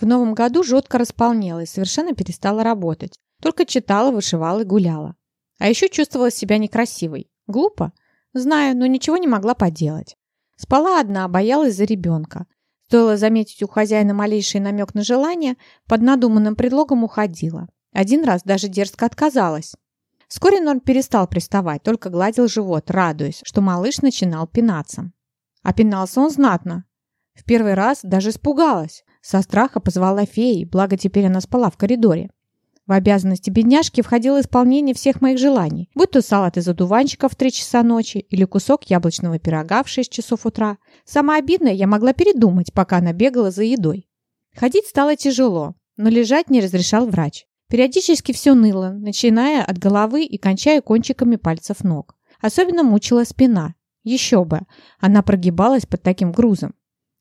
В новом году жутко располнела и совершенно перестала работать. Только читала, вышивала и гуляла. А еще чувствовала себя некрасивой. Глупо? Знаю, но ничего не могла поделать. Спала одна, боялась за ребенка. Стоило заметить у хозяина малейший намек на желание, под надуманным предлогом уходила. Один раз даже дерзко отказалась. Вскоре Норм перестал приставать, только гладил живот, радуясь, что малыш начинал пинаться. А пинался он знатно. В первый раз даже испугалась. Со страха позвала феи, благо теперь она спала в коридоре. В обязанности бедняжки входило исполнение всех моих желаний, будь то салат из одуванчиков в 3 часа ночи или кусок яблочного пирога в 6 часов утра. Самое обидное я могла передумать, пока она бегала за едой. Ходить стало тяжело, но лежать не разрешал врач. Периодически все ныло, начиная от головы и кончая кончиками пальцев ног. Особенно мучила спина. Еще бы, она прогибалась под таким грузом.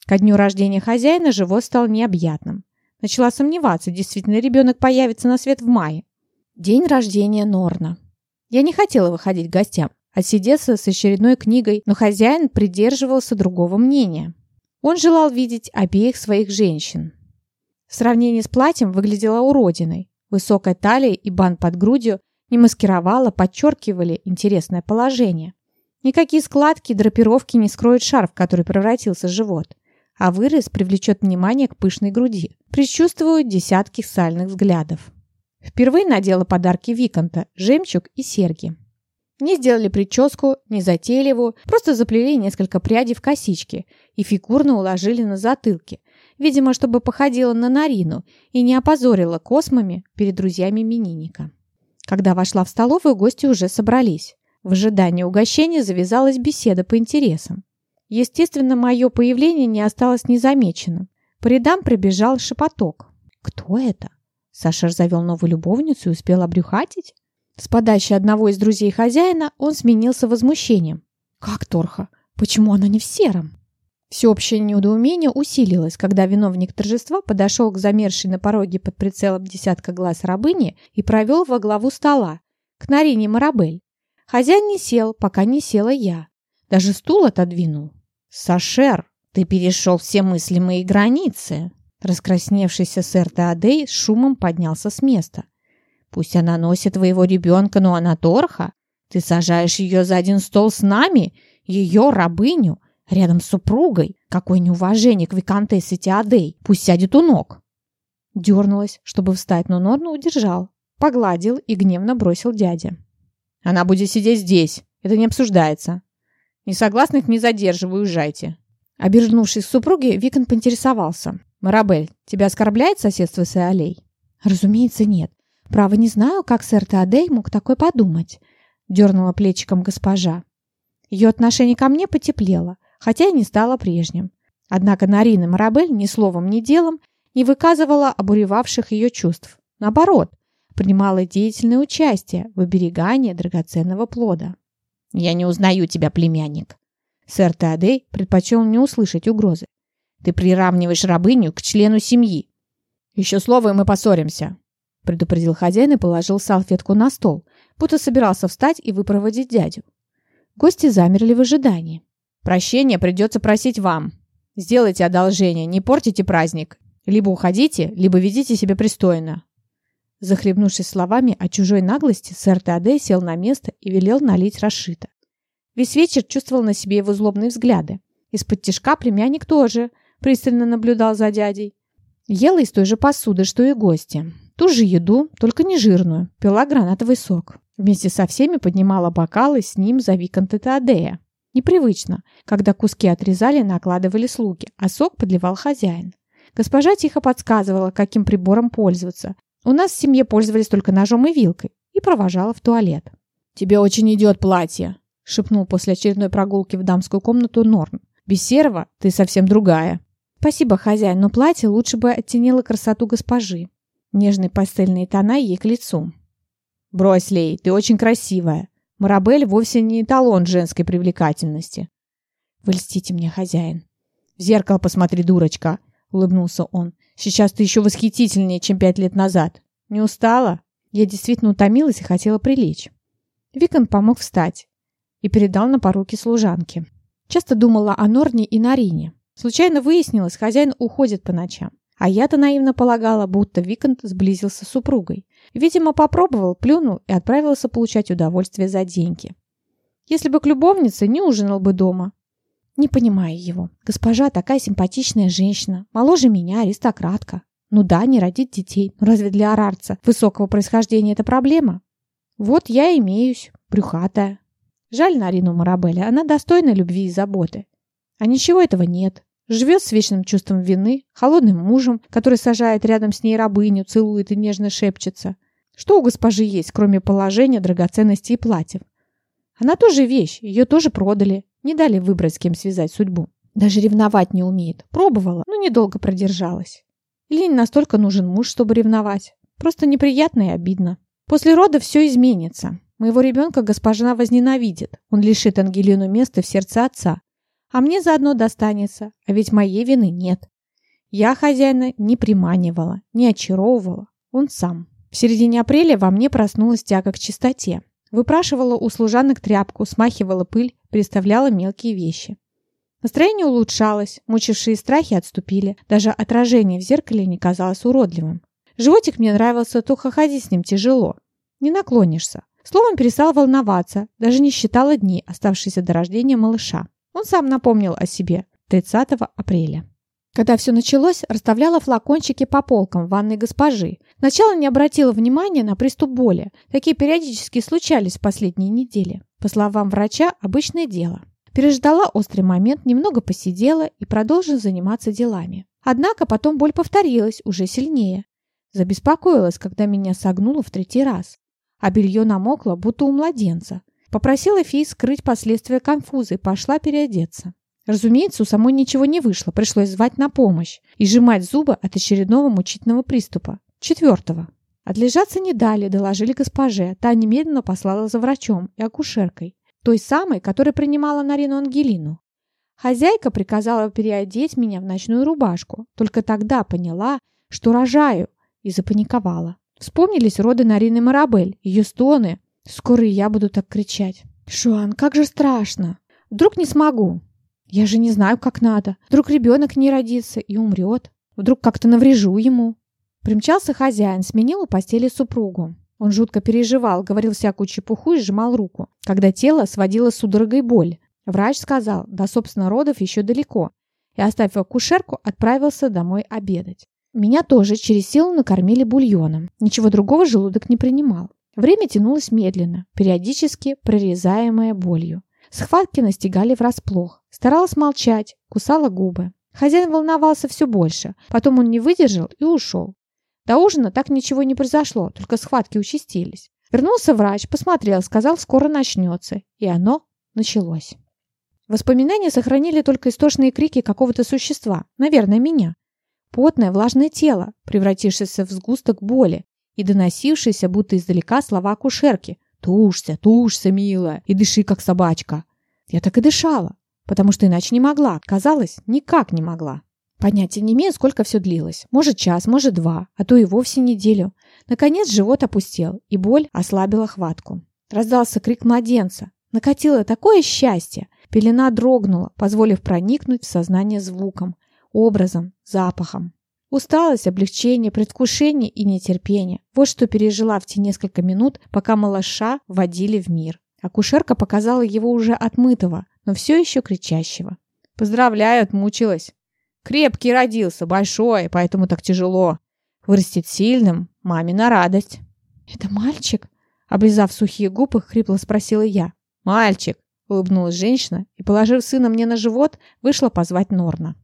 Ко дню рождения хозяина живот стал необъятным. Начала сомневаться, действительно ребенок появится на свет в мае. День рождения Норна. Я не хотела выходить к гостям, отсидеться с очередной книгой, но хозяин придерживался другого мнения. Он желал видеть обеих своих женщин. В сравнении с платьем выглядела уродиной. Высокая талия и бант под грудью не маскировала, подчеркивали интересное положение. Никакие складки и драпировки не скроют шарф, который превратился в живот а вырез привлечет внимание к пышной груди. Предчувствую десятки сальных взглядов. Впервые надела подарки Виконта, жемчуг и серьги. Не сделали прическу, не затейливую, просто заплели несколько прядей в косички и фигурно уложили на затылке, видимо, чтобы походила на Нарину и не опозорила космами перед друзьями именинника. Когда вошла в столовую, гости уже собрались. В ожидании угощения завязалась беседа по интересам. Естественно, мое появление не осталось незамеченным. По рядам прибежал шепоток. «Кто это?» Саша завел новую любовницу и успел обрюхатить. С подачи одного из друзей хозяина он сменился возмущением. «Как Торха? Почему она не в сером?» Всеобщее недоумение усилилось, когда виновник торжества подошел к замершей на пороге под прицелом десятка глаз рабыни и провел во главу стола, к Нарине Марабель. Хозяин не сел, пока не села я. Даже стул отодвинул. «Сашер, ты перешел все мыслимые границы!» Раскрасневшийся сэр Теодей с шумом поднялся с места. «Пусть она носит твоего ребенка, но она торха. Ты сажаешь ее за один стол с нами, ее рабыню, рядом с супругой. Какое неуважение к виконтессе Теодей. Пусть сядет у ног!» Дернулась, чтобы встать, но Норну удержал. Погладил и гневно бросил дядя. «Она будет сидеть здесь. Это не обсуждается. Несогласных не задерживаю, уезжайте». Обернувшись к супруге, Викон поинтересовался. «Марабель, тебя оскорбляет соседство с Иолей?» «Разумеется, нет. Право, не знаю, как сэр Теодей мог такой подумать», — дернула плечиком госпожа. Ее отношение ко мне потеплело, хотя и не стало прежним. Однако Нарина Марабель ни словом, ни делом не выказывала обуревавших ее чувств. Наоборот, принимала деятельное участие в оберегании драгоценного плода. «Я не узнаю тебя, племянник». Сэр Теодей предпочел не услышать угрозы. «Ты приравниваешь рабыню к члену семьи». «Еще слово, и мы поссоримся», — предупредил хозяин и положил салфетку на стол, будто собирался встать и выпроводить дядю. Гости замерли в ожидании. «Прощения придется просить вам. Сделайте одолжение, не портите праздник. Либо уходите, либо ведите себя пристойно. Захлебнувшись словами о чужой наглости, сэр Теодей сел на место и велел налить расшито. Весь вечер чувствовал на себе его злобные взгляды. Из-под тишка племянник тоже пристально наблюдал за дядей. Ела из той же посуды, что и гости. Ту же еду, только не жирную. Пила гранатовый сок. Вместе со всеми поднимала бокалы с ним за Виконта Теодея. Непривычно, когда куски отрезали накладывали слуги, а сок подливал хозяин. Госпожа тихо подсказывала, каким прибором пользоваться, у нас в семье пользовались только ножом и вилкой и провожала в туалет. «Тебе очень идет платье», — шепнул после очередной прогулки в дамскую комнату Норн. «Без серого ты совсем другая». «Спасибо, хозяин, но платье лучше бы оттенило красоту госпожи». Нежные пастельные тона ей к лицу. «Брось, Лей, ты очень красивая. Марабель вовсе не эталон женской привлекательности». «Вы льстите мне, хозяин». «В зеркало посмотри, дурочка», — улыбнулся он. Сейчас ты еще восхитительнее, чем пять лет назад. Не устала? Я действительно утомилась и хотела прилечь. Викон помог встать и передал на поруки служанке. Часто думала о Норне и Нарине. Случайно выяснилось, хозяин уходит по ночам. А я-то наивно полагала, будто Викант сблизился с супругой. Видимо, попробовал, плюнул и отправился получать удовольствие за деньги. Если бы к любовнице, не ужинал бы дома. Не понимаю его. Госпожа такая симпатичная женщина, моложе меня, аристократка. Ну да, не родить детей, но разве для арарца высокого происхождения это проблема? Вот я имеюсь, брюхатая. Жаль Нарину Марабелли, она достойна любви и заботы. А ничего этого нет. Живет с вечным чувством вины, холодным мужем, который сажает рядом с ней рабыню, целует и нежно шепчется. Что у госпожи есть, кроме положения, драгоценностей и платьев? Она тоже вещь, ее тоже продали. Не дали выбрать, с кем связать судьбу. Даже ревновать не умеет. Пробовала, но недолго продержалась. Или не настолько нужен муж, чтобы ревновать. Просто неприятно и обидно. После рода все изменится. Моего ребенка госпожа возненавидит. Он лишит Ангелину места в сердце отца. А мне заодно достанется, а ведь моей вины нет. Я хозяина не приманивала, не очаровывала, он сам. В середине апреля во мне проснулась тяга к чистоте. Выпрашивала у служанок тряпку, смахивала пыль, переставляла мелкие вещи. Настроение улучшалось, мучившие страхи отступили. Даже отражение в зеркале не казалось уродливым. Животик мне нравился, только ходить с ним тяжело. Не наклонишься. Словом, перестал волноваться, даже не считала дни, оставшиеся до рождения малыша. Он сам напомнил о себе 30 апреля. Когда все началось, расставляла флакончики по полкам в ванной госпожи. Сначала не обратила внимания на приступ боли. Такие периодически случались в последние недели. По словам врача, обычное дело. Переждала острый момент, немного посидела и продолжила заниматься делами. Однако потом боль повторилась, уже сильнее. Забеспокоилась, когда меня согнуло в третий раз. А белье намокло, будто у младенца. Попросила Фи скрыть последствия конфуза и пошла переодеться. Разумеется, у самой ничего не вышло, пришлось звать на помощь и сжимать зубы от очередного мучительного приступа. Четвертого. Отлежаться не дали, доложили госпоже. Та немедленно послала за врачом и акушеркой, той самой, которая принимала Нарину Ангелину. Хозяйка приказала переодеть меня в ночную рубашку. Только тогда поняла, что рожаю, и запаниковала. Вспомнились роды Нарины Марабель, ее стоны, Скоро и я буду так кричать. Шуан, как же страшно. Вдруг не смогу. Я же не знаю, как надо. Вдруг ребенок не родится и умрет. Вдруг как-то наврежу ему. Примчался хозяин, сменил у постели супругу. Он жутко переживал, говорил всякую чепуху и сжимал руку, когда тело сводило судорогой боль. Врач сказал, до собственно родов еще далеко, и, оставив акушерку, отправился домой обедать. Меня тоже через силу накормили бульоном. Ничего другого желудок не принимал. Время тянулось медленно, периодически прорезаемое болью. Схватки настигали врасплох. Старалась молчать, кусала губы. Хозяин волновался все больше. Потом он не выдержал и ушел. До ужина так ничего не произошло, только схватки участились. Вернулся врач, посмотрел, сказал, скоро начнется. И оно началось. Воспоминания сохранили только истошные крики какого-то существа, наверное, меня. Потное, влажное тело, превратившееся в сгусток боли, и доносившиеся будто издалека слова акушерки. «Тушься, тушься, милая, и дыши, как собачка». Я так и дышала, потому что иначе не могла. Казалось, никак не могла. Понятия не имею, сколько все длилось. Может, час, может, два, а то и вовсе неделю. Наконец живот опустел, и боль ослабила хватку. Раздался крик младенца. Накатило такое счастье. Пелена дрогнула, позволив проникнуть в сознание звуком, образом, запахом. Усталость, облегчение, предвкушение и нетерпение. Вот что пережила в те несколько минут, пока малыша водили в мир. Акушерка показала его уже отмытого, но все еще кричащего. «Поздравляю, отмучилась. Крепкий родился, большой, поэтому так тяжело. Вырастет сильным, маме на радость». «Это мальчик?» Облизав сухие губы, хрипло спросила я. «Мальчик!» — улыбнулась женщина и, положив сына мне на живот, вышла позвать Норна.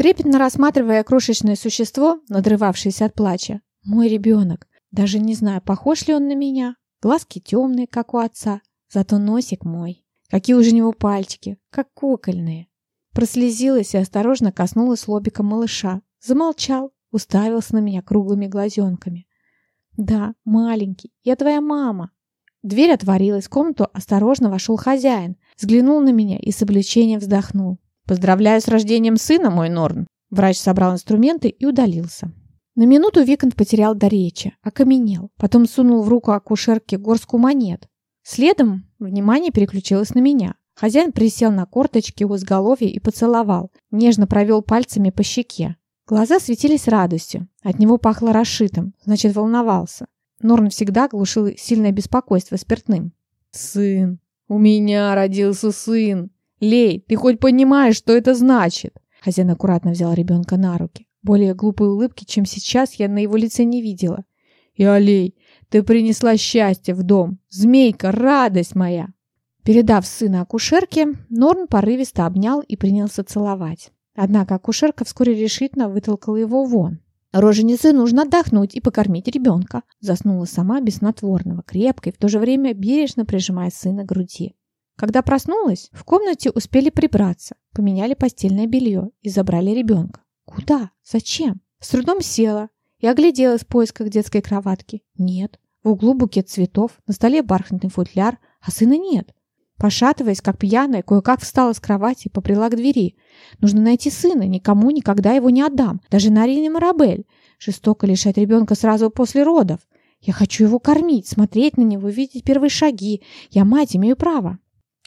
Трепетно рассматривая крошечное существо, надрывавшееся от плача. Мой ребенок. Даже не знаю, похож ли он на меня. Глазки темные, как у отца. Зато носик мой. Какие уже у него пальчики, как кукольные. Прослезилась и осторожно коснулась лобика малыша. Замолчал, уставился на меня круглыми глазенками. «Да, маленький, я твоя мама». Дверь отворилась, в комнату осторожно вошел хозяин, взглянул на меня и с облегчением вздохнул. «Поздравляю с рождением сына, мой Норн!» Врач собрал инструменты и удалился. На минуту Викант потерял до речи, окаменел. Потом сунул в руку акушерке горстку монет. Следом внимание переключилось на меня. Хозяин присел на корточки у изголовья и поцеловал. Нежно провел пальцами по щеке. Глаза светились радостью. От него пахло расшитым, значит, волновался. Норн всегда глушил сильное беспокойство спиртным. «Сын! У меня родился сын! Лей, ты хоть понимаешь, что это значит?» Хозяин аккуратно взял ребенка на руки. Более глупой улыбки, чем сейчас, я на его лице не видела. «И, Алей, ты принесла счастье в дом! Змейка, радость моя!» Передав сына акушерке, Норн порывисто обнял и принялся целовать. Однако акушерка вскоре решительно вытолкала его вон. Роженице нужно отдохнуть и покормить ребенка. Заснула сама без снотворного, крепко и в то же время бережно прижимая сына к груди. Когда проснулась, в комнате успели прибраться, поменяли постельное белье и забрали ребенка. Куда? Зачем? С трудом села и огляделась в поисках детской кроватки. Нет. В углу букет цветов, на столе бархатный футляр, а сына нет. Пошатываясь, как пьяная, кое-как встала с кровати и поприла к двери. Нужно найти сына, никому никогда его не отдам, даже Нарине Марабель. Жестоко лишать ребенка сразу после родов. Я хочу его кормить, смотреть на него, видеть первые шаги. Я мать, имею право.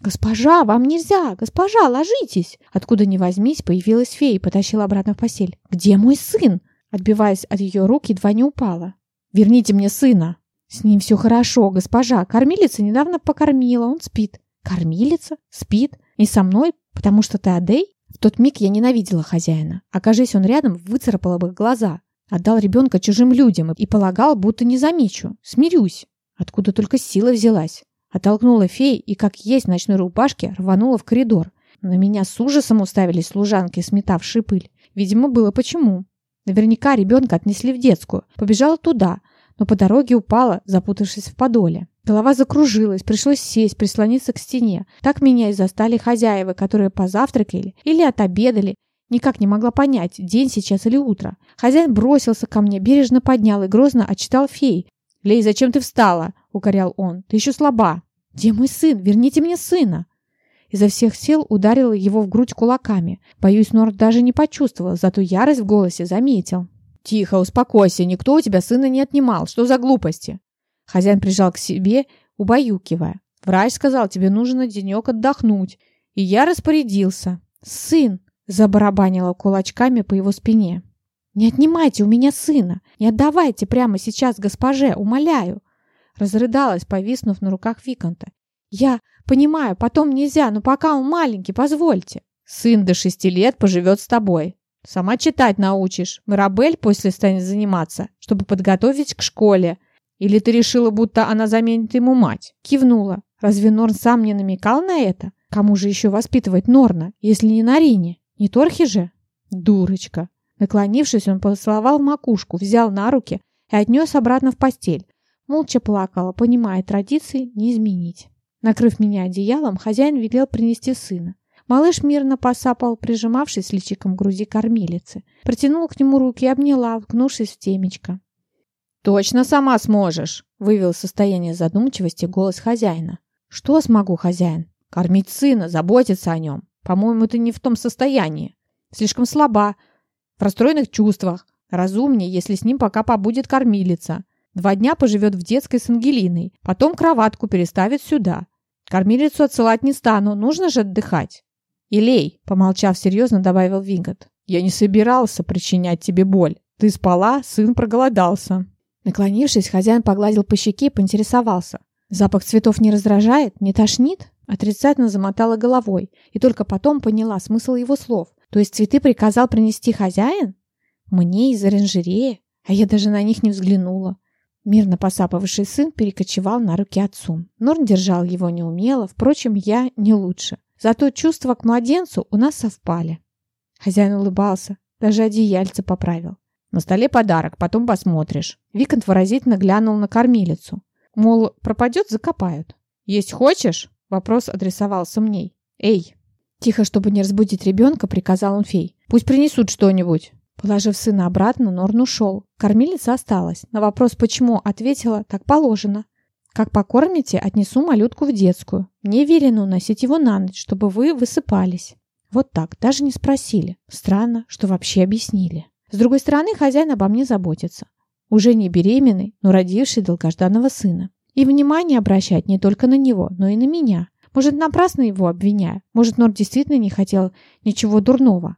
«Госпожа, вам нельзя! Госпожа, ложитесь!» Откуда ни возьмись, появилась фея и потащила обратно в постель. «Где мой сын?» Отбиваясь от ее рук, едва не упала. «Верните мне сына!» «С ним все хорошо, госпожа. Кормилица недавно покормила, он спит». Кормилица? Спит? И со мной? Потому что ты Адей? В тот миг я ненавидела хозяина. Окажись он рядом, выцарапала бы глаза. Отдал ребенка чужим людям и полагал, будто не замечу. Смирюсь. Откуда только сила взялась. Оттолкнула феи и, как есть в ночной рубашке, рванула в коридор. На меня с ужасом уставились служанки, сметавшие пыль. Видимо, было почему. Наверняка ребенка отнесли в детскую. Побежала туда, но по дороге упала, запутавшись в подоле. Голова закружилась, пришлось сесть, прислониться к стене. Так меня и застали хозяева, которые позавтракали или отобедали. Никак не могла понять, день сейчас или утро. Хозяин бросился ко мне, бережно поднял и грозно отчитал фей. «Лей, зачем ты встала?» — укорял он. «Ты еще слаба». «Где мой сын? Верните мне сына!» Изо всех сил ударила его в грудь кулаками. Боюсь, Норд даже не почувствовал, зато ярость в голосе заметил. «Тихо, успокойся, никто у тебя сына не отнимал. Что за глупости?» Хозяин прижал к себе, убаюкивая. Врач сказал, тебе нужно денек отдохнуть. И я распорядился. Сын! Забарабанила кулачками по его спине. «Не отнимайте у меня сына! Не отдавайте прямо сейчас госпоже, умоляю!» Разрыдалась, повиснув на руках Виконта. «Я понимаю, потом нельзя, но пока он маленький, позвольте!» «Сын до шести лет поживет с тобой. Сама читать научишь. Мирабель после станет заниматься, чтобы подготовить к школе. Или ты решила, будто она заменит ему мать?» Кивнула. Разве Норн сам не намекал на это? Кому же еще воспитывать Норна, если не на Рине? Не Торхи же? Дурочка. Наклонившись, он поцеловал макушку, взял на руки и отнес обратно в постель. Молча плакала, понимая, традиции не изменить. Накрыв меня одеялом, хозяин велел принести сына. Малыш мирно посапал, прижимавшись личиком к груди кормилицы. Протянул к нему руки и обняла, уткнувшись в темечко. «Точно сама сможешь!» — вывел состояние задумчивости голос хозяина. «Что смогу, хозяин? Кормить сына, заботиться о нем. По-моему, ты не в том состоянии. Слишком слаба, в расстроенных чувствах. Разумнее, если с ним пока побудет кормилица. Два дня поживет в детской с Ангелиной, потом кроватку переставит сюда. Кормилицу отсылать не стану, нужно же отдыхать». «Илей», — помолчав серьезно, добавил Вингот, — «я не собирался причинять тебе боль. Ты спала, сын проголодался. Наклонившись, хозяин погладил по щеке и поинтересовался. «Запах цветов не раздражает? Не тошнит?» Отрицательно замотала головой и только потом поняла смысл его слов. «То есть цветы приказал принести хозяин?» «Мне из оранжереи?» А я даже на них не взглянула. Мирно посапывавший сын перекочевал на руки отцу. Норн держал его неумело, впрочем, я не лучше. Зато чувства к младенцу у нас совпали. Хозяин улыбался, даже одеяльце поправил. На столе подарок, потом посмотришь. Викант выразительно глянул на кормилицу. Мол, пропадет, закопают. Есть хочешь? Вопрос адресовался мне. Эй! Тихо, чтобы не разбудить ребенка, приказал он фей. Пусть принесут что-нибудь. Положив сына обратно, Норн ушел. Кормилица осталась. На вопрос «почему?» ответила «так положено». «Как покормите, отнесу малютку в детскую. Мне велено уносить его на ночь, чтобы вы высыпались». Вот так, даже не спросили. Странно, что вообще объяснили. С другой стороны, хозяин обо мне заботится. Уже не беременный, но родивший долгожданного сына. И внимание обращать не только на него, но и на меня. Может, напрасно его обвиняю. Может, Нор действительно не хотел ничего дурного.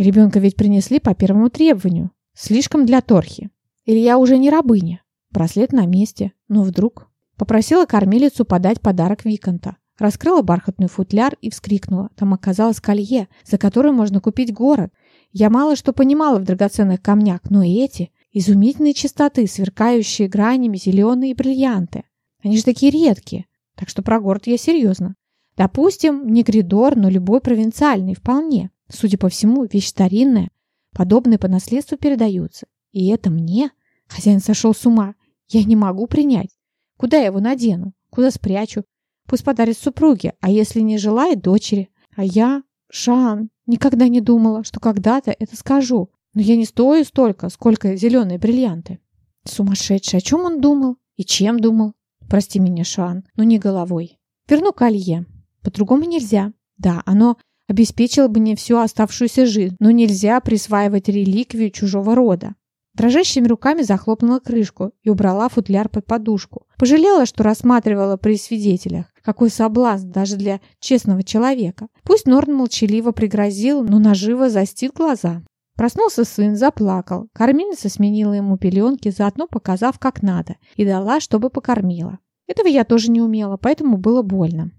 Ребенка ведь принесли по первому требованию. Слишком для Торхи. Или я уже не рабыня? Браслет на месте. Но вдруг... Попросила кормилицу подать подарок Виконта. Раскрыла бархатный футляр и вскрикнула. Там оказалось колье, за которое можно купить город. Я мало что понимала в драгоценных камнях, но эти изумительные чистоты, сверкающие гранями зеленые бриллианты. Они же такие редкие. Так что про город я серьезно. Допустим, не гридор, но любой провинциальный, вполне. Судя по всему, вещь старинная. Подобные по наследству передаются. И это мне? Хозяин сошел с ума. Я не могу принять. Куда я его надену? Куда спрячу? Пусть подарит супруге, а если не желает, дочери. А я, Шан, никогда не думала, что когда-то это скажу. Но я не стою столько, сколько зеленые бриллианты. Сумасшедший, о чем он думал? И чем думал? Прости меня, Шан, но не головой. Верну колье. По-другому нельзя. Да, оно обеспечило бы мне всю оставшуюся жизнь, но нельзя присваивать реликвию чужого рода. Дрожащими руками захлопнула крышку и убрала футляр под подушку. Пожалела, что рассматривала при свидетелях. Какой соблазн даже для честного человека. Пусть Норн молчаливо пригрозил, но наживо застит глаза. Проснулся сын, заплакал. Кормильница сменила ему пеленки, заодно показав, как надо, и дала, чтобы покормила. Этого я тоже не умела, поэтому было больно.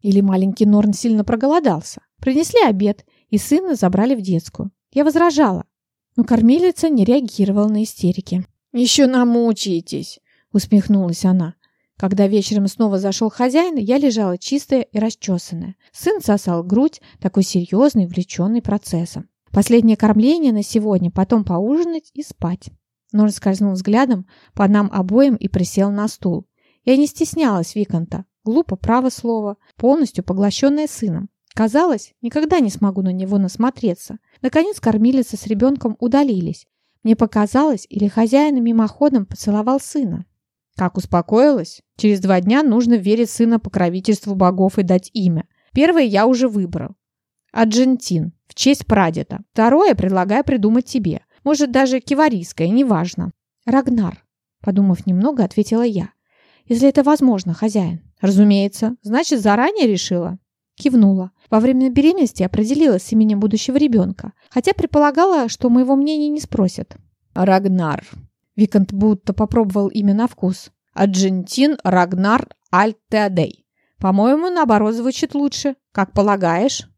Или маленький Норн сильно проголодался. Принесли обед, и сына забрали в детскую. Я возражала, но кормилица не реагировала на истерики. «Еще намучаетесь!» — усмехнулась она. Когда вечером снова зашел хозяин, я лежала чистая и расчесанная. Сын сосал грудь, такой серьезный, увлеченный процессом. Последнее кормление на сегодня, потом поужинать и спать. Норн скользнул взглядом по нам обоим и присел на стул. Я не стеснялась Виконта. Глупо, право слово, полностью поглощенная сыном. Казалось, никогда не смогу на него насмотреться. Наконец кормилица с ребенком удалились. Мне показалось, или хозяин мимоходом поцеловал сына. Как успокоилась? Через два дня нужно верить сына покровительству богов и дать имя. Первое я уже выбрал. Аджентин, в честь прадеда. Второе предлагаю придумать тебе. Может, даже киварийское, неважно. Рагнар, подумав немного, ответила я. Если это возможно, хозяин. Разумеется. Значит, заранее решила? Кивнула. Во время беременности определилась с именем будущего ребенка, хотя предполагала, что моего мнения не спросят. Рагнар. Викант будто попробовал имя на вкус. Аджентин Рагнар Альтеадей. По-моему, наоборот, звучит лучше. Как полагаешь?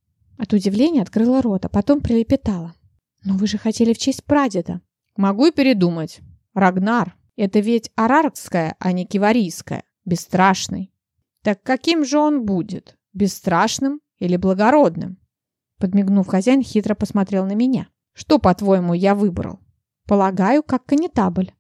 От удивления открыла рот, а потом прилепетала. «Но вы же хотели в честь прадеда». «Могу и передумать. Рагнар. Это ведь араркская, а не киварийская. Бесстрашный». «Так каким же он будет? Бесстрашным или благородным?» Подмигнув, хозяин хитро посмотрел на меня. «Что, по-твоему, я выбрал?» «Полагаю, как конетабль».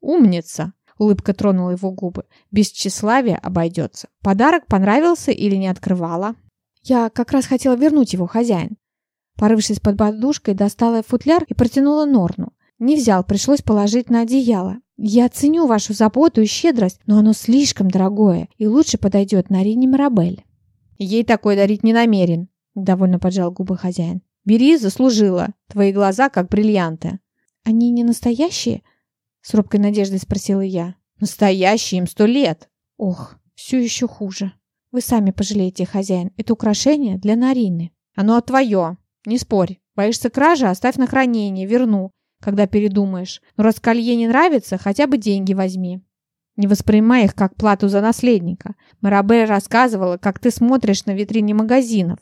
«Умница!» Улыбка тронула его губы. «Без тщеславия обойдется. Подарок понравился или не открывала?» «Я как раз хотела вернуть его, хозяин». Порывшись под подушкой, достала футляр и протянула Норну. Не взял, пришлось положить на одеяло. Я ценю вашу заботу и щедрость, но оно слишком дорогое и лучше подойдет на Рине Марабель. Ей такой дарить не намерен, довольно поджал губы хозяин. Бери, заслужила. Твои глаза как бриллианты. Они не настоящие? С робкой надеждой спросила я. Настоящие, им сто лет. Ох, все еще хуже. Вы сами пожалеете, хозяин. Это украшение для Нарины. Оно твое. Не спорь. Боишься кражи? Оставь на хранение, верну когда передумаешь. Но раз колье не нравится, хотя бы деньги возьми. Не воспринимай их как плату за наследника. Марабель рассказывала, как ты смотришь на витрине магазинов.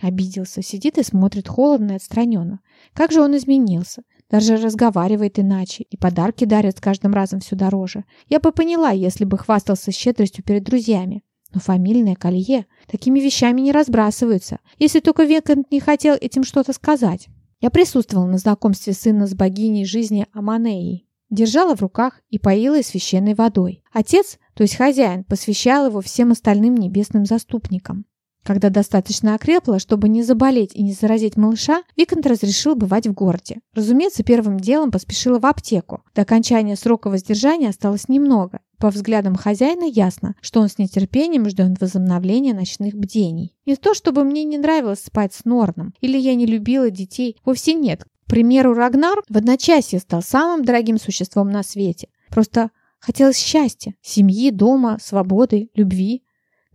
Обиделся, сидит и смотрит холодно и отстраненно. Как же он изменился. Даже разговаривает иначе, и подарки дарят с каждым разом все дороже. Я бы поняла, если бы хвастался щедростью перед друзьями. Но фамильное колье такими вещами не разбрасываются, если только Векант не хотел этим что-то сказать. Я присутствовала на знакомстве сына с богиней жизни Аманеей. Держала в руках и поила священной водой. Отец, то есть хозяин, посвящал его всем остальным небесным заступникам. Когда достаточно окрепла, чтобы не заболеть и не заразить малыша, Викант разрешил бывать в городе. Разумеется, первым делом поспешила в аптеку. До окончания срока воздержания осталось немного. По взглядам хозяина ясно, что он с нетерпением ждет возобновления ночных бдений. Не то, чтобы мне не нравилось спать с Норном, или я не любила детей, вовсе нет. К примеру, Рагнар в одночасье стал самым дорогим существом на свете. Просто хотелось счастья, семьи, дома, свободы, любви.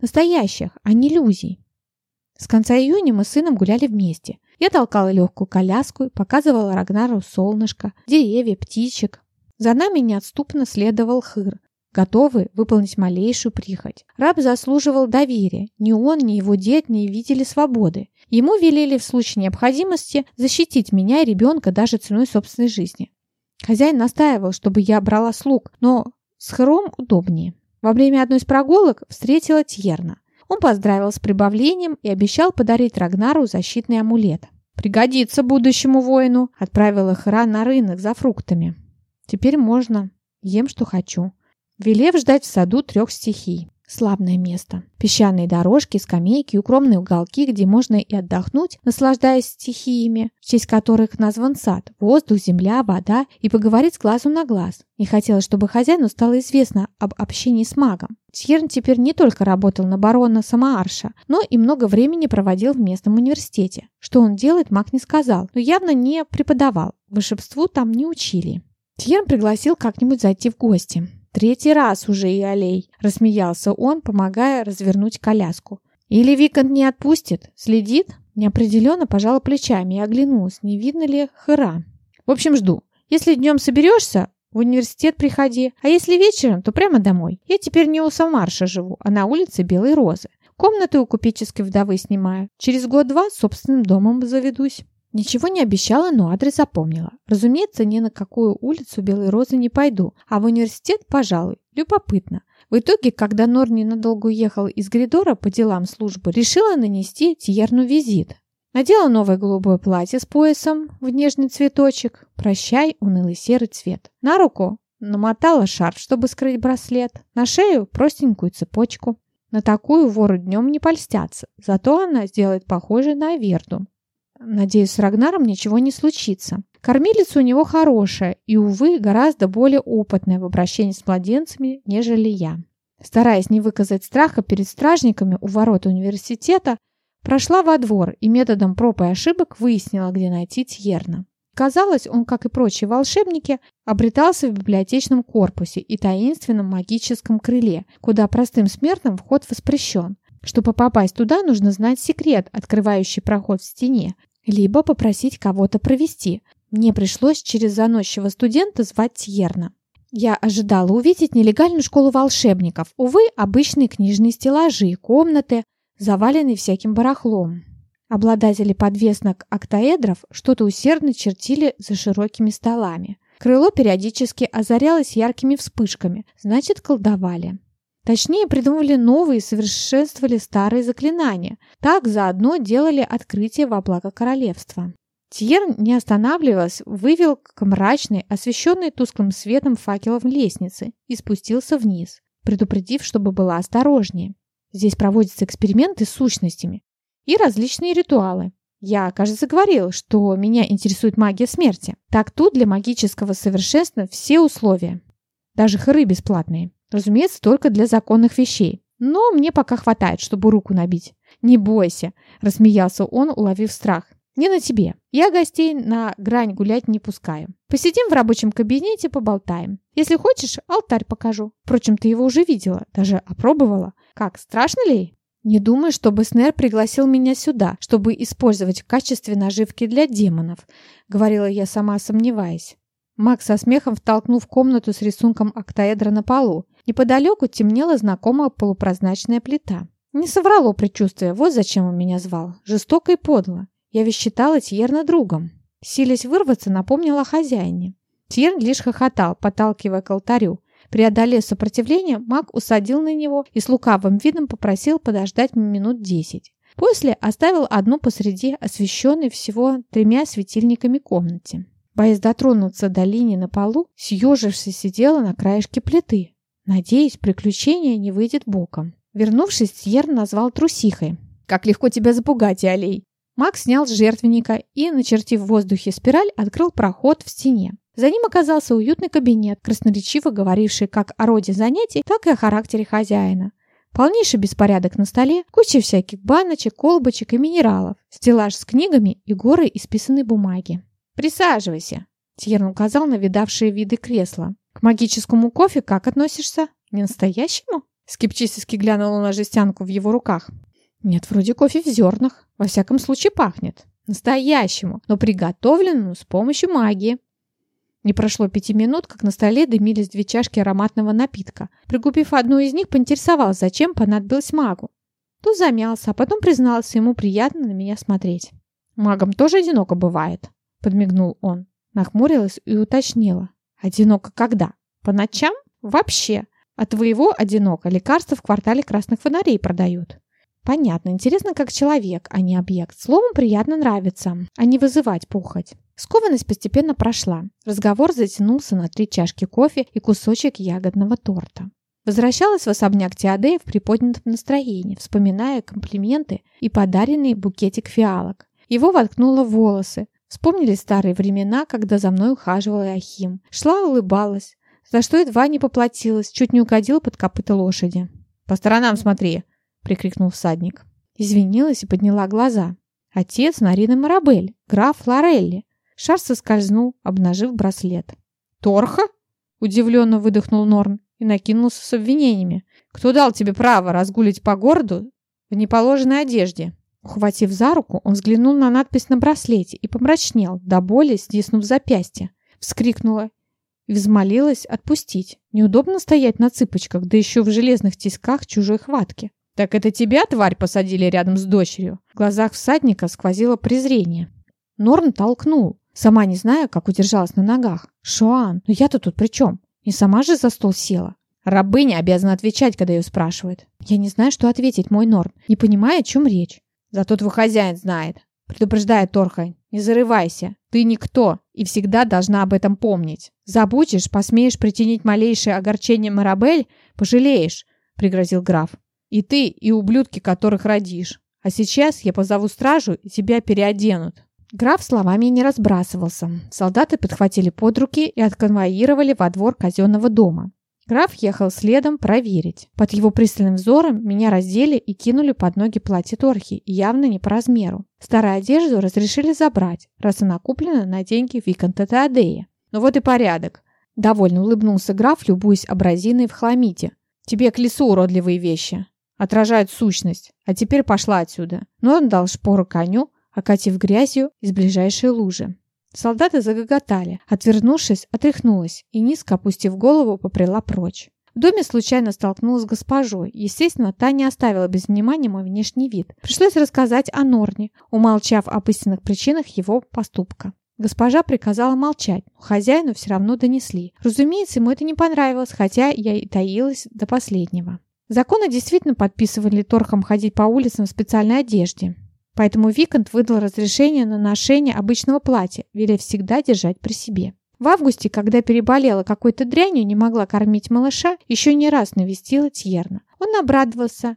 Настоящих, а не иллюзий. С конца июня мы с сыном гуляли вместе. Я толкала легкую коляску и показывала Рагнару солнышко, деревья, птичек. За нами неотступно следовал Хыр, готовый выполнить малейшую прихоть. Раб заслуживал доверия. Ни он, ни его дед не видели свободы. Ему велели в случае необходимости защитить меня и ребенка даже ценой собственной жизни. Хозяин настаивал, чтобы я брала слуг, но с Хром удобнее. Во время одной из прогулок встретила Тьерна. Он поздравил с прибавлением и обещал подарить Рагнару защитный амулет. «Пригодится будущему воину», — отправила Хра на рынок за фруктами. «Теперь можно. Ем, что хочу». Велев ждать в саду трех стихий. Славное место. Песчаные дорожки, скамейки, укромные уголки, где можно и отдохнуть, наслаждаясь стихиями, в честь которых назван сад, воздух, земля, вода, и поговорить с глазу на глаз. Не хотелось, чтобы хозяину стало известно об общении с магом. Тьерн теперь не только работал на барона Самаарша, но и много времени проводил в местном университете. Что он делает, маг не сказал, но явно не преподавал. Волшебству там не учили. Тьерн пригласил как-нибудь зайти в гости. Третий раз уже и аллей, рассмеялся он, помогая развернуть коляску. Или Викант не отпустит? Следит? Неопределенно пожала плечами и оглянулась, не видно ли хыра. В общем, жду. Если днем соберешься, в университет приходи, а если вечером, то прямо домой. Я теперь не у Самарша живу, а на улице Белой Розы. Комнаты у купеческой вдовы снимаю. Через год-два собственным домом заведусь. Ничего не обещала, но адрес запомнила. Разумеется, ни на какую улицу Белой Розы не пойду, а в университет, пожалуй. Любопытно. В итоге, когда Нор ненадолго уехал из Гридора по делам службы, решила нанести Тьерну визит. Надела новое голубое платье с поясом в нежный цветочек. Прощай, унылый серый цвет. На руку намотала шарф, чтобы скрыть браслет. На шею простенькую цепочку. На такую вору днем не польстятся, зато она сделает похожей на Аверду. Надеюсь, с Рагнаром ничего не случится. Кормилица у него хорошая и, увы, гораздо более опытная в обращении с младенцами, нежели я. Стараясь не выказать страха перед стражниками у ворот университета, прошла во двор и методом проб и ошибок выяснила, где найти Тьерна. Казалось, он, как и прочие волшебники, обретался в библиотечном корпусе и таинственном магическом крыле, куда простым смертным вход воспрещен. Чтобы попасть туда, нужно знать секрет, открывающий проход в стене, либо попросить кого-то провести. Мне пришлось через заносчивого студента звать Тьерна. Я ожидала увидеть нелегальную школу волшебников. Увы, обычные книжные стеллажи, комнаты, заваленные всяким барахлом. Обладатели подвеснок октаэдров что-то усердно чертили за широкими столами. Крыло периодически озарялось яркими вспышками, значит, колдовали. Точнее, придумывали новые и совершенствовали старые заклинания. Так заодно делали открытие во благо королевства. Тьер не останавливаясь, вывел к мрачной, освещенной тусклым светом факелов лестницы и спустился вниз, предупредив, чтобы была осторожнее. Здесь проводятся эксперименты с сущностями и различные ритуалы. Я, кажется, говорил, что меня интересует магия смерти. Так тут для магического совершенства все условия. Даже хоры бесплатные. Разумеется, только для законных вещей. Но мне пока хватает, чтобы руку набить. Не бойся, рассмеялся он, уловив страх. Не на тебе. Я гостей на грань гулять не пускаю. Посидим в рабочем кабинете, поболтаем. Если хочешь, алтарь покажу. Впрочем, ты его уже видела, даже опробовала. Как, страшно ли? Не думаю, чтобы Снер пригласил меня сюда, чтобы использовать в качестве наживки для демонов, говорила я сама, сомневаясь. Макс со смехом втолкнул в комнату с рисунком октаэдра на полу. Неподалеку темнела знакомая полупрозрачная плита. Не соврало предчувствие, вот зачем он меня звал. Жестоко и подло. Я ведь считала Тьерна другом. Силясь вырваться, напомнила о хозяине. Тьерн лишь хохотал, подталкивая к алтарю. Преодолев сопротивление, маг усадил на него и с лукавым видом попросил подождать минут десять. После оставил одну посреди освещенной всего тремя светильниками комнате. Боясь дотронуться до линии на полу, съежившись сидела на краешке плиты. Надеюсь, приключение не выйдет боком. Вернувшись, Тьер назвал трусихой. «Как легко тебя запугать, Алей!» Макс снял с жертвенника и, начертив в воздухе спираль, открыл проход в стене. За ним оказался уютный кабинет, красноречиво говоривший как о роде занятий, так и о характере хозяина. Полнейший беспорядок на столе, куча всяких баночек, колбочек и минералов, стеллаж с книгами и горы исписанной бумаги. «Присаживайся», — Тьерн указал на видавшие виды кресла. «К магическому кофе как относишься? Не настоящему?» Скептически глянула на жестянку в его руках. «Нет, вроде кофе в зернах. Во всяком случае пахнет. Настоящему, но приготовленному с помощью магии. Не прошло пяти минут, как на столе дымились две чашки ароматного напитка. Пригубив одну из них, поинтересовался, зачем понадобилось магу. То замялся, а потом признался, ему приятно на меня смотреть. «Магам тоже одиноко бывает», — подмигнул он. Нахмурилась и уточнила. «Одиноко когда? По ночам? Вообще. А твоего одиноко лекарства в квартале красных фонарей продают». «Понятно. Интересно, как человек, а не объект. Словом, приятно нравится, а не вызывать пухоть». Скованность постепенно прошла. Разговор затянулся на три чашки кофе и кусочек ягодного торта. Возвращалась в особняк Теодея в приподнятом настроении, вспоминая комплименты и подаренный букетик фиалок. Его воткнуло в волосы. Вспомнили старые времена, когда за мной ухаживал Ахим. Шла улыбалась, за что едва не поплатилась, чуть не угодила под копыта лошади. «По сторонам смотри!» — прикрикнул всадник. Извинилась и подняла глаза. Отец Нарины Марабель, граф Лорелли. Шар соскользнул, обнажив браслет. «Торха?» — удивленно выдохнул Норн и накинулся с обвинениями. «Кто дал тебе право разгулить по городу в неположенной одежде?» Ухватив за руку, он взглянул на надпись на браслете и помрачнел, до боли стиснув запястье. Вскрикнула и взмолилась отпустить. Неудобно стоять на цыпочках, да еще в железных тисках чужой хватки. «Так это тебя, тварь, посадили рядом с дочерью?» В глазах всадника сквозило презрение. Норн толкнул, сама не зная, как удержалась на ногах. «Шуан, ну я-то тут при чем? Не сама же за стол села?» Рабыня обязана отвечать, когда ее спрашивают. Я не знаю, что ответить, мой Норн, не понимая, о чем речь. Зато твой хозяин знает. Предупреждает Торха, не зарывайся. Ты никто и всегда должна об этом помнить. Забудешь, посмеешь причинить малейшее огорчение Марабель, пожалеешь, пригрозил граф. И ты, и ублюдки, которых родишь. А сейчас я позову стражу, и тебя переоденут. Граф словами не разбрасывался. Солдаты подхватили под руки и отконвоировали во двор казенного дома. Граф ехал следом проверить. Под его пристальным взором меня раздели и кинули под ноги платье Торхи, явно не по размеру. Старую одежду разрешили забрать, раз она куплена на деньги Виконта Теодея. Ну вот и порядок. Довольно улыбнулся граф, любуясь абразиной в хламите. Тебе к лесу уродливые вещи. Отражают сущность. А теперь пошла отсюда. Но он дал шпору коню, окатив грязью из ближайшей лужи. Солдаты загоготали. Отвернувшись, отряхнулась и, низко опустив голову, попрела прочь. В доме случайно столкнулась с госпожой. Естественно, та не оставила без внимания мой внешний вид. Пришлось рассказать о Норне, умолчав об истинных причинах его поступка. Госпожа приказала молчать, но хозяину все равно донесли. Разумеется, ему это не понравилось, хотя я и таилась до последнего. Законы действительно подписывали торхам ходить по улицам в специальной одежде. Поэтому Викант выдал разрешение на ношение обычного платья, велев всегда держать при себе. В августе, когда переболела какой-то дрянью, не могла кормить малыша, еще не раз навестила Тьерна. Он обрадовался.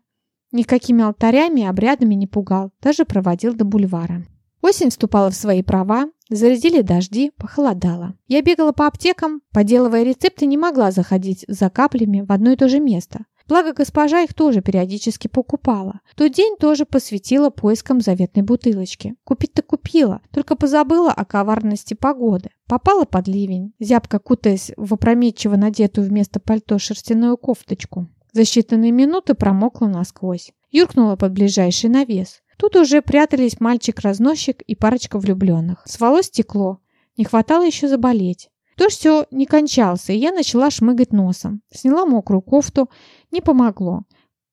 Никакими алтарями и обрядами не пугал, даже проводил до бульвара. Осень вступала в свои права, зарядили дожди, похолодало. Я бегала по аптекам, поделывая рецепты, не могла заходить за каплями в одно и то же место. Благо, госпожа их тоже периодически покупала. Тот день тоже посвятила поискам заветной бутылочки. Купить-то купила, только позабыла о коварности погоды. Попала под ливень, зябко кутаясь в опрометчиво надетую вместо пальто шерстяную кофточку. За считанные минуты промокла насквозь. Юркнула под ближайший навес. Тут уже прятались мальчик-разносчик и парочка влюбленных. С волос стекло. Не хватало еще заболеть. Дождь все не кончался, и я начала шмыгать носом. Сняла мокрую кофту. Не помогло.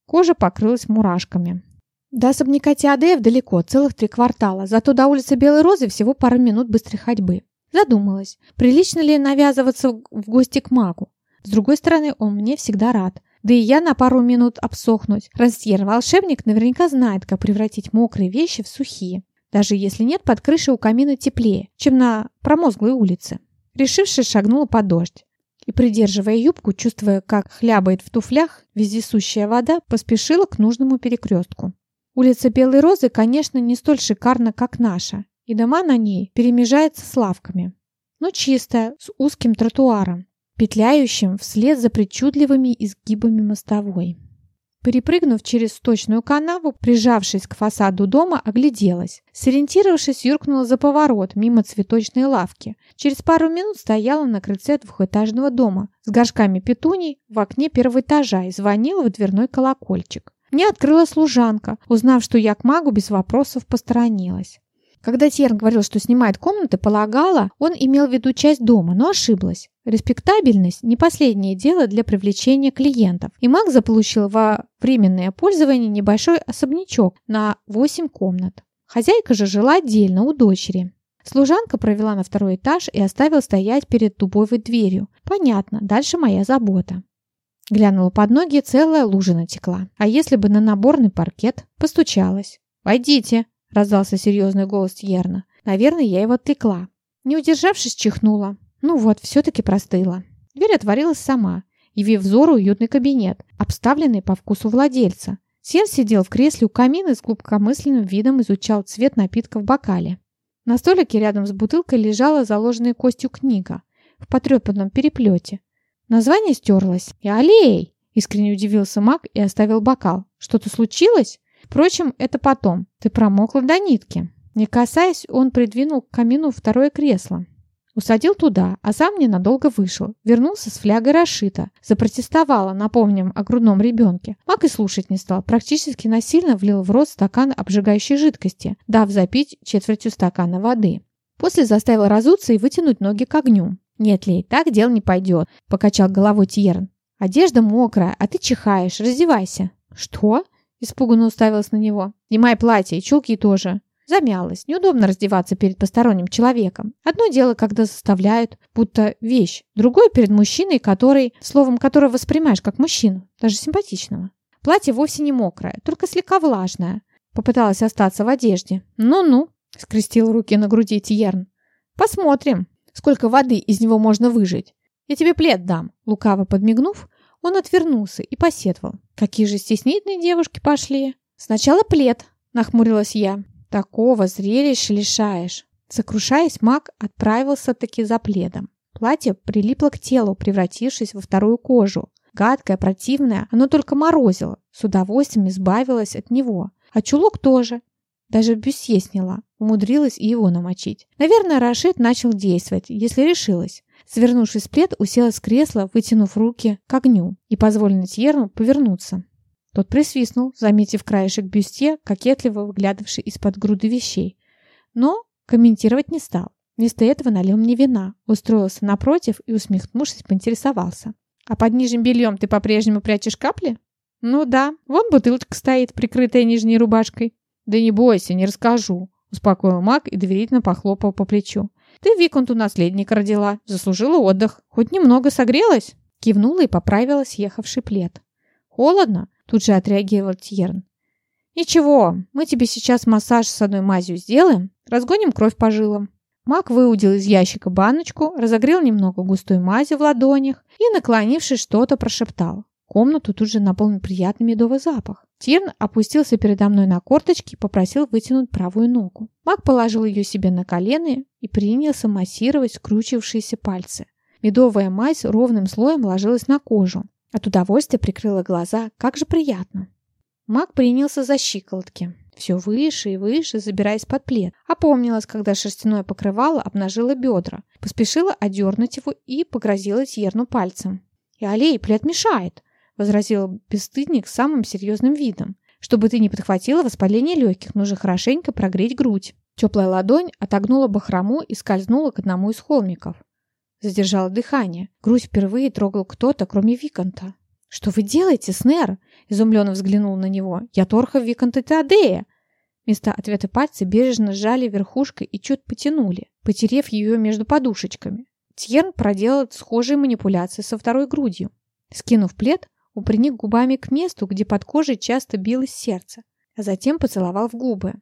Кожа покрылась мурашками. До особняка Теодеев далеко, целых три квартала. Зато до улицы Белой Розы всего пару минут быстрой ходьбы. Задумалась, прилично ли навязываться в гости к магу. С другой стороны, он мне всегда рад. Да и я на пару минут обсохнуть. Растьер-волшебник наверняка знает, как превратить мокрые вещи в сухие. Даже если нет, под крышей у камина теплее, чем на промозглой улице. Решившись, шагнула под дождь. И, придерживая юбку, чувствуя, как хлябает в туфлях вездесущая вода, поспешила к нужному перекрестку. Улица Белой Розы, конечно, не столь шикарна, как наша, и дома на ней перемежаются с лавками. Но чистая, с узким тротуаром, петляющим вслед за причудливыми изгибами мостовой. Перепрыгнув через сточную канаву, прижавшись к фасаду дома, огляделась. Сориентировавшись, юркнула за поворот, мимо цветочной лавки. Через пару минут стояла на крыльце двухэтажного дома с горшками петуний в окне первого этажа и звонила в дверной колокольчик. Мне открыла служанка, узнав, что я к магу без вопросов посторонилась. Когда Тьерн говорил, что снимает комнаты, полагала, он имел в виду часть дома, но ошиблась. Респектабельность – не последнее дело для привлечения клиентов. И Мак заполучил во временное пользование небольшой особнячок на 8 комнат. Хозяйка же жила отдельно у дочери. Служанка провела на второй этаж и оставила стоять перед дубовой дверью. Понятно, дальше моя забота. Глянула под ноги, целая лужа натекла. А если бы на наборный паркет? Постучалась. «Войдите!» – раздался серьезный голос Ерна. Наверное, я его отвлекла. Не удержавшись, чихнула. Ну вот, все-таки простыла. Дверь отворилась сама, явив взору уютный кабинет, обставленный по вкусу владельца. Сен сидел в кресле у камина и с глубокомысленным видом изучал цвет напитка в бокале. На столике рядом с бутылкой лежала заложенная костью книга в потрепанном переплете. Название стерлось. «И аллей!» – искренне удивился маг и оставил бокал. «Что-то случилось?» «Впрочем, это потом. Ты промокла до нитки». Не касаясь, он придвинул к камину второе кресло. Усадил туда, а сам ненадолго вышел. Вернулся с флягой Рашита. Запротестовала, напомним, о грудном ребенке. Мак и слушать не стал. Практически насильно влил в рот стакан обжигающей жидкости, дав запить четвертью стакана воды. После заставил разуться и вытянуть ноги к огню. «Нет, Лей, так дело не пойдет», – покачал головой Тьерн. «Одежда мокрая, а ты чихаешь. Раздевайся». «Что?» – испуганно уставилась на него. «Снимай платье и чулки тоже». Замялась. Неудобно раздеваться перед посторонним человеком. Одно дело, когда заставляют, будто вещь. Другое перед мужчиной, который, словом, которого воспринимаешь как мужчину, даже симпатичного. Платье вовсе не мокрое, только слегка влажное. Попыталась остаться в одежде. «Ну-ну», — скрестил руки на груди Тьерн. «Посмотрим, сколько воды из него можно выжить. Я тебе плед дам». Лукаво подмигнув, он отвернулся и посетовал. «Какие же стеснительные девушки пошли!» «Сначала плед», — нахмурилась я. Такого зрелища лишаешь. Сокрушаясь, маг отправился-таки за пледом. Платье прилипло к телу, превратившись во вторую кожу. Гадкое, противное, оно только морозило. С удовольствием избавилась от него. А чулок тоже. Даже бюсье сняла. Умудрилась и его намочить. Наверное, Рашид начал действовать, если решилась. Свернувшись в плед, уселась в кресло, вытянув руки к огню и позволила Тьерну повернуться. Тот присвистнул, заметив краешек бюстье, кокетливо выглядывавший из-под груды вещей. Но комментировать не стал. Вместо этого налил мне вина, устроился напротив и, усмехнувшись, поинтересовался. «А под нижним бельем ты по-прежнему прячешь капли?» «Ну да, вон бутылочка стоит, прикрытая нижней рубашкой». «Да не бойся, не расскажу», — успокоил маг и доверительно похлопал по плечу. «Ты Виконту наследника родила, заслужила отдых. Хоть немного согрелась?» Кивнула и поправила съехавший плед. «Холодно? Тут же отреагировал Тьерн. «Ничего, мы тебе сейчас массаж с одной мазью сделаем, разгоним кровь по жилам». Мак выудил из ящика баночку, разогрел немного густой мази в ладонях и, наклонившись, что-то прошептал. Комнату тут же наполнил приятный медовый запах. Тирн опустился передо мной на корточки и попросил вытянуть правую ногу. Мак положил ее себе на колено и принялся массировать скручившиеся пальцы. Медовая мазь ровным слоем ложилась на кожу, от удовольствия прикрыла глаза. Как же приятно. Маг принялся за щиколотки. Все выше и выше, забираясь под плед. Опомнилась, когда шерстяное покрывало обнажило бедра. Поспешила одернуть его и погрозила Тьерну пальцем. «И аллей, плед мешает!» — возразил бесстыдник с самым серьезным видом. «Чтобы ты не подхватила воспаление легких, нужно хорошенько прогреть грудь». Теплая ладонь отогнула бахрому и скользнула к одному из холмиков. Задержала дыхание. Грудь впервые трогал кто-то, кроме Виконта. «Что вы делаете, Снер?» Изумленно взглянул на него. «Я Торха Виконта Теодея!» Вместо ответа пальцы бережно сжали верхушкой и чуть потянули, потерев ее между подушечками. Тьерн проделал схожие манипуляции со второй грудью. Скинув плед, уприник губами к месту, где под кожей часто билось сердце, а затем поцеловал в губы.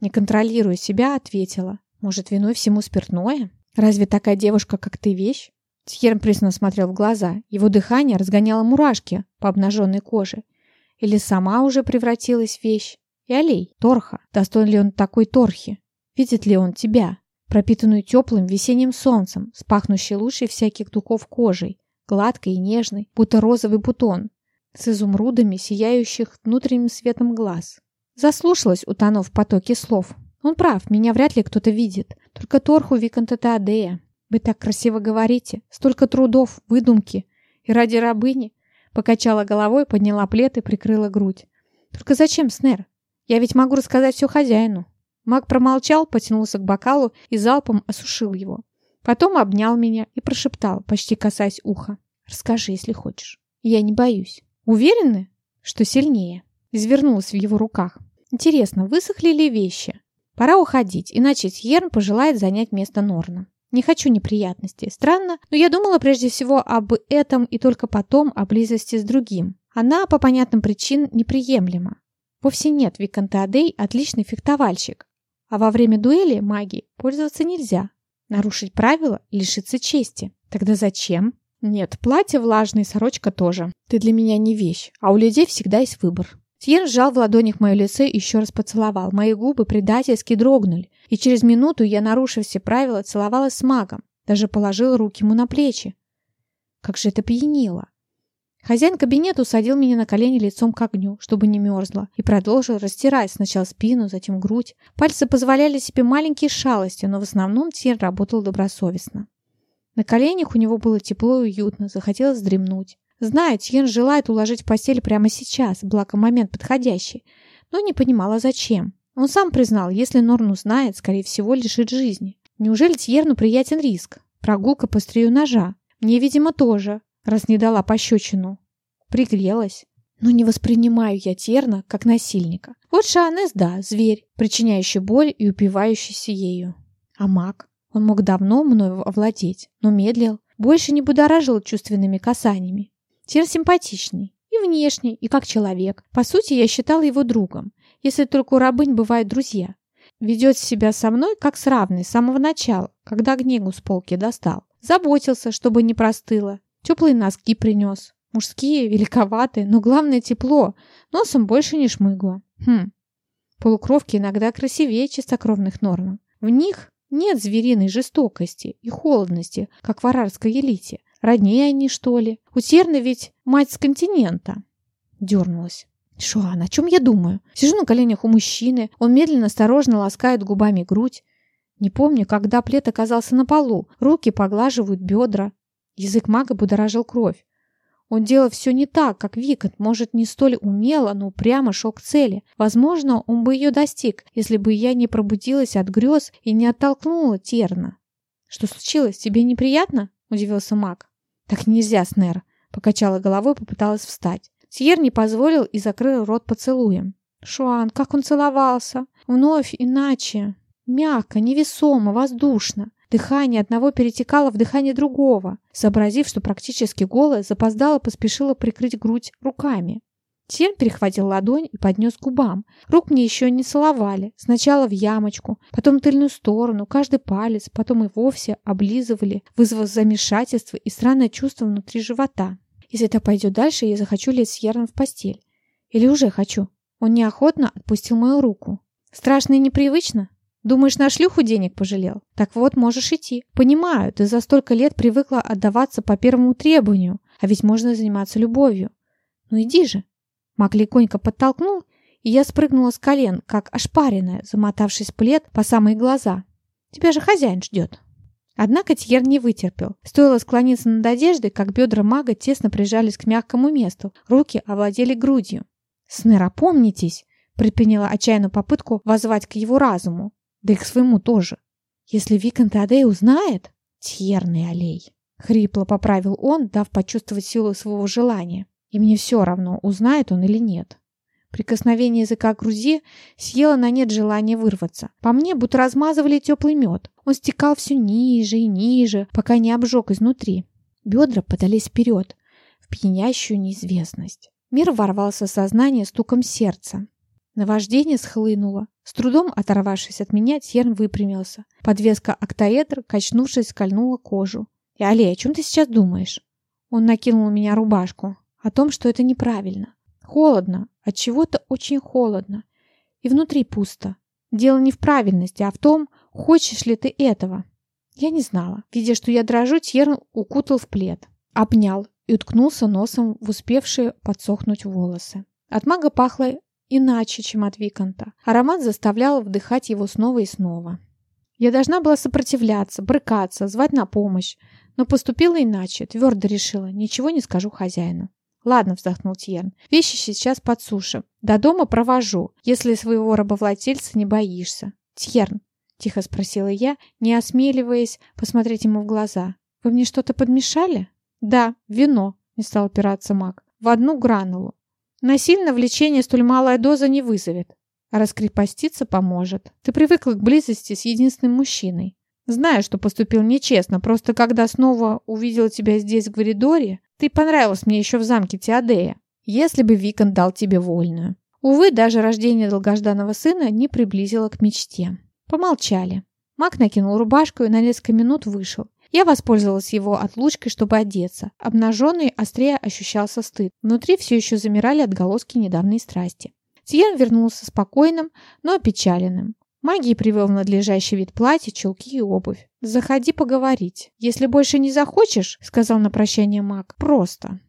Не контролируя себя, ответила. «Может, виной всему спиртное?» «Разве такая девушка, как ты, вещь?» Тьерн пристально смотрел в глаза. Его дыхание разгоняло мурашки по обнаженной коже. Или сама уже превратилась в вещь? И Алей, Торха, достоин ли он такой Торхи? Видит ли он тебя, пропитанную теплым весенним солнцем, с пахнущей лучшей всяких духов кожей, гладкой и нежной, будто розовый бутон, с изумрудами, сияющих внутренним светом глаз? Заслушалась, утонув в потоке слов. Он прав, меня вряд ли кто-то видит. Только Торху Виконта Теодея. Вы так красиво говорите. Столько трудов, выдумки. И ради рабыни. Покачала головой, подняла плед и прикрыла грудь. Только зачем, Снер? Я ведь могу рассказать все хозяину. Маг промолчал, потянулся к бокалу и залпом осушил его. Потом обнял меня и прошептал, почти касаясь уха. «Расскажи, если хочешь. Я не боюсь». «Уверены, что сильнее?» Извернулась в его руках. «Интересно, высохли ли вещи? Пора уходить, иначе Тьерн пожелает занять место Норна. Не хочу неприятностей. Странно, но я думала прежде всего об этом и только потом о близости с другим. Она по понятным причинам неприемлема. Вовсе нет, Виканте Адей отличный фехтовальщик. А во время дуэли магии пользоваться нельзя. Нарушить правила – лишиться чести. Тогда зачем? Нет, платье влажное, сорочка тоже. Ты для меня не вещь, а у людей всегда есть выбор. Тьен сжал в ладонях мое лицо и еще раз поцеловал. Мои губы предательски дрогнули, и через минуту я, нарушив все правила, целовалась с магом. Даже положила руки ему на плечи. Как же это пьянило! Хозяин кабинета усадил меня на колени лицом к огню, чтобы не мерзло, и продолжил растирать сначала спину, затем грудь. Пальцы позволяли себе маленькие шалости, но в основном Тьен работал добросовестно. На коленях у него было тепло и уютно, захотелось дремнуть. Знаю, Тьен желает уложить в постель прямо сейчас, благо момент подходящий, но не понимала, зачем. Он сам признал, если Норн узнает, скорее всего, лишит жизни. Неужели Тьерну приятен риск? Прогулка по стрию ножа. Мне, видимо, тоже, раз не дала пощечину. Пригрелась. Но не воспринимаю я Терна как насильника. Вот Шанес, да, зверь, причиняющий боль и упивающийся ею. А маг? Он мог давно мною овладеть, но медлил, больше не будоражил чувственными касаниями. Тир симпатичный. И внешне, и как человек. По сути, я считала его другом. Если только у рабынь бывают друзья. Ведет себя со мной, как с равной, с самого начала, когда книгу с полки достал. Заботился, чтобы не простыло. Теплые носки принес. Мужские, великоватые, но главное тепло. Носом больше не шмыгла. Хм. Полукровки иногда красивее чистокровных норм. В них нет звериной жестокости и холодности, как в арарской элите. Роднее они, что ли? У Серны ведь мать с континента. Дернулась. Шуан, о чем я думаю? Сижу на коленях у мужчины, он медленно, осторожно ласкает губами грудь. Не помню, когда плед оказался на полу. Руки поглаживают бедра. Язык мага будоражил кровь. Он делал все не так, как Викант, может, не столь умело, но прямо шел к цели. Возможно, он бы ее достиг, если бы я не пробудилась от грез и не оттолкнула Терна. «Что случилось? Тебе неприятно?» – удивился маг. «Так нельзя, Снер!» Покачала головой, попыталась встать. Сьер не позволил и закрыл рот поцелуем. Шуан, как он целовался! Вновь иначе. Мягко, невесомо, воздушно. Дыхание одного перетекало в дыхание другого. Сообразив, что практически голая, запоздала поспешила прикрыть грудь руками. Тен перехватил ладонь и поднес к губам. Рук мне еще не целовали. Сначала в ямочку, потом тыльную сторону, каждый палец, потом и вовсе облизывали, вызвав замешательство и странное чувство внутри живота. Если это пойдет дальше, я захочу лезть с Ерном в постель. Или уже хочу. Он неохотно отпустил мою руку. Страшно и непривычно? Думаешь, на шлюху денег пожалел? Так вот, можешь идти. Понимаю, ты за столько лет привыкла отдаваться по первому требованию, а ведь можно заниматься любовью. Ну иди же. Мак легонько подтолкнул, и я спрыгнула с колен, как ошпаренная, замотавшись плед по самые глаза. «Тебя же хозяин ждет». Однако Тьер не вытерпел. Стоило склониться над одеждой, как бедра мага тесно прижались к мягкому месту, руки овладели грудью. «Снер, опомнитесь!» предприняла отчаянную попытку воззвать к его разуму, да и к своему тоже. «Если Викант Адей узнает...» «Тьерный аллей!» Хрипло поправил он, дав почувствовать силу своего желания. И мне все равно, узнает он или нет. Прикосновение языка к груди съело на нет желание вырваться. По мне будто размазывали теплый мед. Он стекал все ниже и ниже, пока не обжег изнутри. Бедра подались вперед, в пьянящую неизвестность. Мир ворвался в сознание стуком сердца. Наваждение схлынуло. С трудом оторвавшись от меня, Тьерн выпрямился. Подвеска октаэдр, качнувшись, скольнула кожу. «И, Алле, о чем ты сейчас думаешь?» Он накинул на меня рубашку о том, что это неправильно. Холодно, от чего-то очень холодно. И внутри пусто. Дело не в правильности, а в том, хочешь ли ты этого. Я не знала. Видя, что я дрожу, Тьерн укутал в плед. Обнял и уткнулся носом в успевшие подсохнуть волосы. От мага пахло иначе, чем от Виконта. Аромат заставлял вдыхать его снова и снова. Я должна была сопротивляться, брыкаться, звать на помощь, но поступила иначе, твердо решила, ничего не скажу хозяину. «Ладно», — вздохнул Тьерн, — «вещи сейчас подсушим. До дома провожу, если своего рабовладельца не боишься. «Тьерн», — тихо спросила я, не осмеливаясь посмотреть ему в глаза. «Вы мне что-то подмешали?» «Да, вино», — не стал опираться маг. «В одну гранулу. Насильно влечение столь малая доза не вызовет. А раскрепоститься поможет. Ты привыкла к близости с единственным мужчиной. Знаю, что поступил нечестно, просто когда снова увидел тебя здесь, в коридоре, ты понравилась мне еще в замке Теодея. Если бы Викон дал тебе вольную. Увы, даже рождение долгожданного сына не приблизило к мечте. Помолчали. Мак накинул рубашку и на несколько минут вышел. Я воспользовалась его отлучкой, чтобы одеться. Обнаженный острее ощущался стыд. Внутри все еще замирали отголоски недавней страсти. Тиен вернулся спокойным, но опечаленным. Магии привел в надлежащий вид платья, чулки и обувь. «Заходи поговорить. Если больше не захочешь, — сказал на прощание маг, — просто».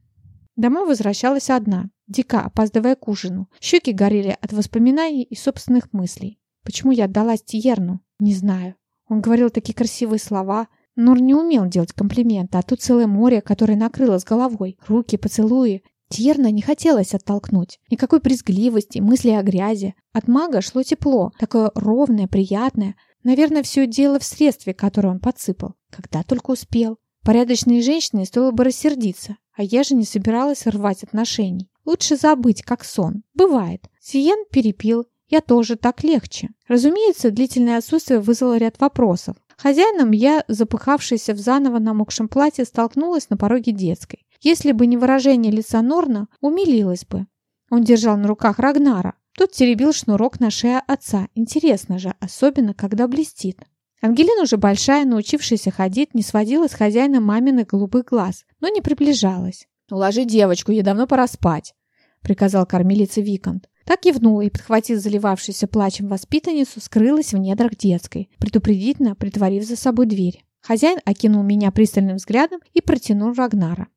Домой возвращалась одна, дико опаздывая к ужину. Щеки горели от воспоминаний и собственных мыслей. Почему я отдалась Тиерну? Не знаю. Он говорил такие красивые слова. Нур не умел делать комплименты, а тут целое море, которое накрыло с головой. Руки, поцелуи. Тьерна не хотелось оттолкнуть. Никакой брезгливости, мысли о грязи. От мага шло тепло, такое ровное, приятное. Наверное, все дело в средстве, которое он подсыпал. Когда только успел. Порядочной женщине стоило бы рассердиться, а я же не собиралась рвать отношений. Лучше забыть, как сон. Бывает. Сиен перепил, я тоже так легче. Разумеется, длительное отсутствие вызвало ряд вопросов. Хозяином я, запыхавшаяся в заново намокшем платье, столкнулась на пороге детской. Если бы не выражение лица Норна, умилилась бы. Он держал на руках Рагнара. Тот теребил шнурок на шее отца. Интересно же, особенно, когда блестит. Ангелина уже большая, научившаяся ходить, не сводила с хозяина маминых голубых глаз, но не приближалась. «Уложи девочку, ей давно пора спать», — приказал кормилица Викант. Так кивнула и, подхватив заливавшуюся плачем воспитанницу, скрылась в недрах детской, предупредительно притворив за собой дверь. Хозяин окинул меня пристальным взглядом и протянул Рагнара.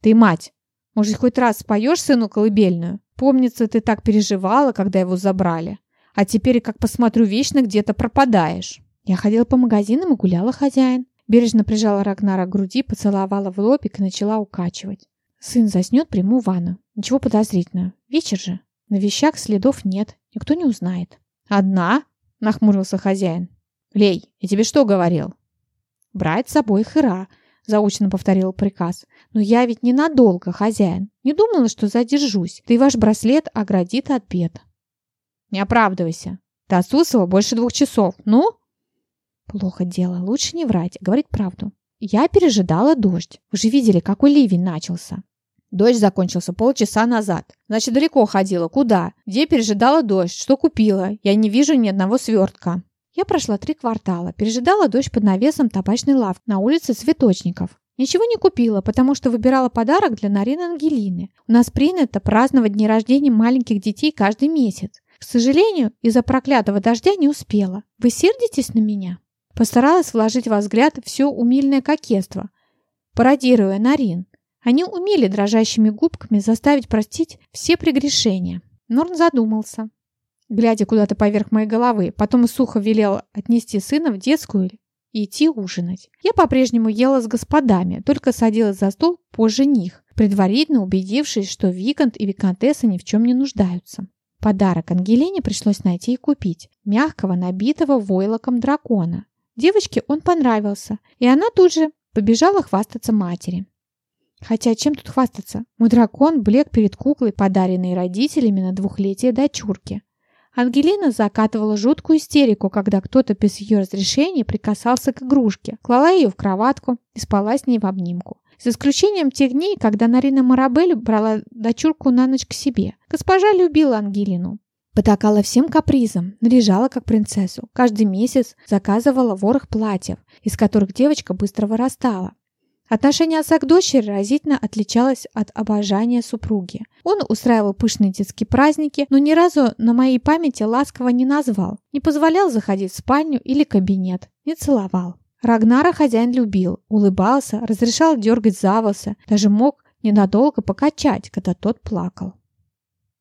Ты мать. Может, хоть раз споешь сыну колыбельную? Помнится, ты так переживала, когда его забрали. А теперь, как посмотрю, вечно где-то пропадаешь. Я ходила по магазинам и гуляла хозяин. Бережно прижала Рагнара к груди, поцеловала в лобик и начала укачивать. Сын заснет, приму ванну. Ничего подозрительного. Вечер же. На вещах следов нет. Никто не узнает. «Одна?» — нахмурился хозяин. «Лей, я тебе что говорил?» «Брать с собой хыра», заучно повторил приказ. «Но я ведь ненадолго, хозяин. Не думала, что задержусь. И ваш браслет оградит от бед». «Не оправдывайся. Ты отсутствовала больше двух часов. Ну?» «Плохо дело. Лучше не врать, говорить правду. Я пережидала дождь. Вы же видели, какой ливень начался». Дождь закончился полчаса назад. Значит, далеко ходила. Куда? Где пережидала дождь? Что купила? Я не вижу ни одного свертка. Я прошла три квартала, пережидала дождь под навесом табачной лавки на улице Цветочников. Ничего не купила, потому что выбирала подарок для Нарины Ангелины. У нас принято праздновать дни рождения маленьких детей каждый месяц. К сожалению, из-за проклятого дождя не успела. Вы сердитесь на меня? Постаралась вложить во взгляд все умильное кокетство, пародируя Нарин. Они умели дрожащими губками заставить простить все прегрешения. Норн задумался глядя куда-то поверх моей головы. Потом сухо велел отнести сына в детскую и идти ужинать. Я по-прежнему ела с господами, только садилась за стол позже них, предварительно убедившись, что Викант и Викантесса ни в чем не нуждаются. Подарок Ангелине пришлось найти и купить. Мягкого, набитого войлоком дракона. Девочке он понравился, и она тут же побежала хвастаться матери. Хотя чем тут хвастаться? Мой дракон блек перед куклой, подаренной родителями на двухлетие дочурки. Ангелина закатывала жуткую истерику, когда кто-то без ее разрешения прикасался к игрушке, клала ее в кроватку и спала с ней в обнимку. За исключением тех дней, когда Нарина Марабель брала дочурку на ночь к себе. Госпожа любила Ангелину. Потакала всем капризам, наряжала как принцессу. Каждый месяц заказывала ворох платьев, из которых девочка быстро вырастала. Отношение отца к дочери разительно отличалось от обожания супруги. Он устраивал пышные детские праздники, но ни разу на моей памяти ласково не назвал, не позволял заходить в спальню или кабинет, не целовал. Рагнара хозяин любил, улыбался, разрешал дергать за волосы, даже мог ненадолго покачать, когда тот плакал.